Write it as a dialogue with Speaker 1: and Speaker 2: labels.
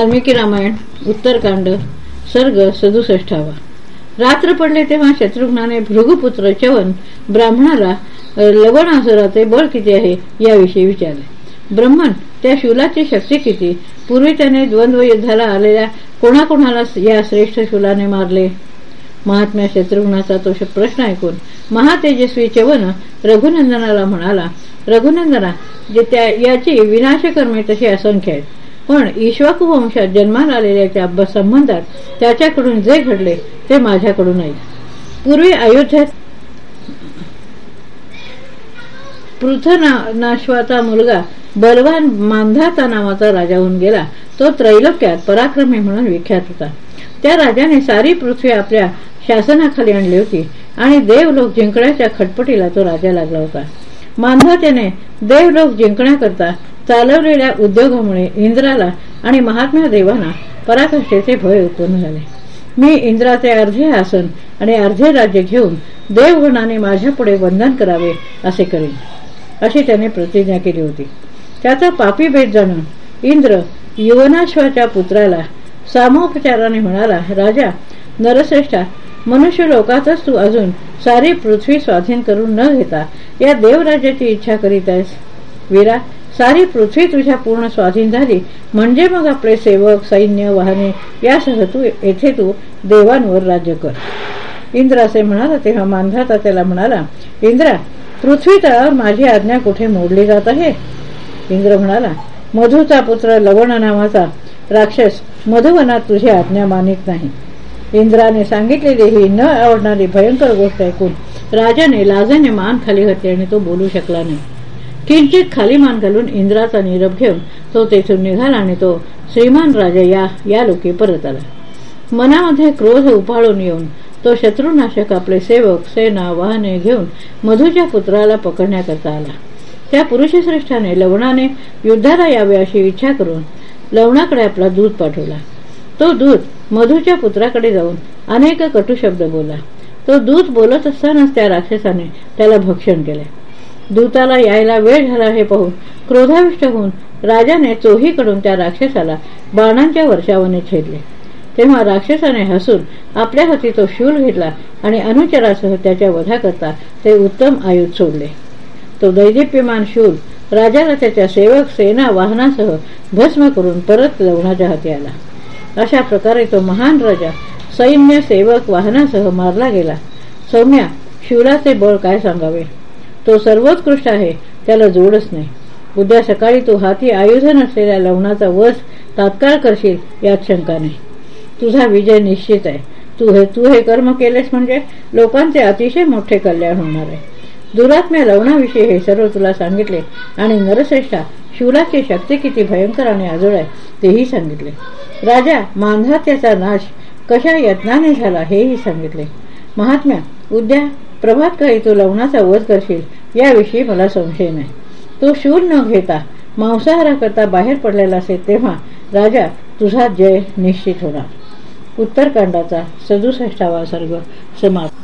Speaker 1: वाल्मिकी रामायण उत्तरकांड सर्ग सदुसष्टावा रात्र पडले तेव्हा शत्रुघ्नाने भृगुपुत्र चवन ब्राह्मणाला लवणासुराचे बळ किती आहे याविषयी विचारले. ब्रह्मन त्या शूलाची शक्ती किती? पूर्वी त्याने द्वंद्व युद्धाला आलेल्या कोणाकोणाला या श्रेष्ठ शूलाने मारले? महात्म्या शत्रुघ्नाचा तो प्रश्न ऐकून महातेजस्वी चवन रघुनंदनाला म्हणाला रघुनंदना जे त्या याची विनाशकर्मे तशी असंख्य आहेत. पण ईश्वाकू वंशात जन्माला आलेल्या संबंधात त्याच्याकडून जे घडले ते माझ्याकडून नाही पूर्वी अयोध्यात पृथनाश्वाचा मुलगा बलवान मांधाता नावाचा राजा होऊन गेला. तो त्रैलोक्यात पराक्रमी म्हणून विख्यात होता. त्या राजाने सारी पृथ्वी आपल्या शासनाखाली आणली होती आणि देवलोक जिंकण्याच्या खटपटीला तो राजा लागला होता. मांधात्याने देवलोक जिंकण्याकरता चालवलेल्या उद्योगामुळे इंद्राला आणि महात्मा देवांना पराकाष्ठेचे भय उत्पन्न झाले. मी इंद्राचे अर्धे आसन आणि अर्धे राज्य घेऊन देवगणाने माझ्या पुढे वंदन करावे असे करेन अशी त्याने प्रतिज्ञा केली होती. त्याचा पापी भेट जाणून इंद्र युवनाश्वाच्या पुत्राला सामोपचाराने म्हणाला राजा नरश्रेष्ठा मनुष्य लोकातच तू अजून सारी पृथ्वी स्वाधीन करून न घेता या देवराज्याची इच्छा करीत आहेस? वीरा सारी पृथ्वी तुझ्या पूर्ण स्वाधीन झाली. म्हणजे मग आपले सेवक सैन्य वाहने यासह तू येथे तू देवांवर राज्य कर. इंद्र असे म्हणाला तेव्हा मानधाता त्याला म्हणाला इंद्रा पृथ्वी तळावर माझी आज्ञा कुठे मोडली जात आहे? इंद्र म्हणाला मधुचा पुत्र लवण नावाचा राक्षस मधुवनात तुझी आज्ञा मानित नाही. इंद्राने सांगितलेली ही न आवडणारी भयंकर गोष्ट ऐकून राजाने लाजेने मान खाली घातली आणि तो बोलू शकला नाही. किंचित खाली मान घालून इंद्राचा निरप घेऊन तो तेथून निघाला आणि तो श्रीमान राजा या या लोके परत आला. मनामध्ये क्रोध उपाळून येऊन तो शत्रुनाशक आपले सेवक सेना वाहने घेऊन मधूच्या पुत्राला पकडण्याकरता आला. त्या पुरुषश्रेष्ठाने लवणाने युद्धाला यावे अशी इच्छा करून लवणाकडे आपला दूध पाठवला. तो दूध मधूच्या पुत्राकडे जाऊन अनेक कटू शब्द बोला तो दूध बोलत असतानाच त्या राक्षसाने त्याला भक्षण केले. दूताला यायला वेळ झाला हे पाहून क्रोधाविष्ट होऊन राजाने चोहीकडून त्या राक्षसाला बाणांच्या वर्षावाने छेदले. तेव्हा राक्षसाने हसून आपल्या हाती तो शूल घेतला आणि अनुचरासह त्याच्या वधाकरता ते उत्तम आयुध सोडले. तो दैदिप्यमान शूल राजाला त्याच्या सेवक सेना वाहनासह भस्म करून परत लवणाच्या हाती आला. अशा प्रकारे तो महान राजा सैन्य सेवक वाहनासह मारला गेला. सौम्या शिवलाचे बळ काय सांगावे? तो सर्वोत्कृष्ट आहे त्याला जोडच नाही. उद्या सकाळी तू हाती आयुध नसलेल्या लवणाचा वस तात्काळ करशील यात शंका नाही. तुझा विजय निश्चित आहे. तू हे तू हे कर्म केलेस म्हणजे लोकांचे अतिशय मोठे कल्याण होणार आहे. दुरात्म्या लवणाविषयी हे सर्व तुला सांगितले आणि नरश्रेष्ठा शिवलाची शक्ती किती भयंकर आणि आजोळ आहे तेही सांगितले. राजा मांधात्याचा नाश कशा यत्नाने झाला हेही सांगितले. महात्म्या उद्या प्रभात काही तू लवणाचा वध करशील याविषयी मला संशय नाही. तो शूर न घेता मांसाहाराकरता बाहेर पडलेला असेल तेव्हा राजा तुझा जय निश्चित होणार. उत्तरकांडाचा सदुसष्टावा सर्ग समाप्त.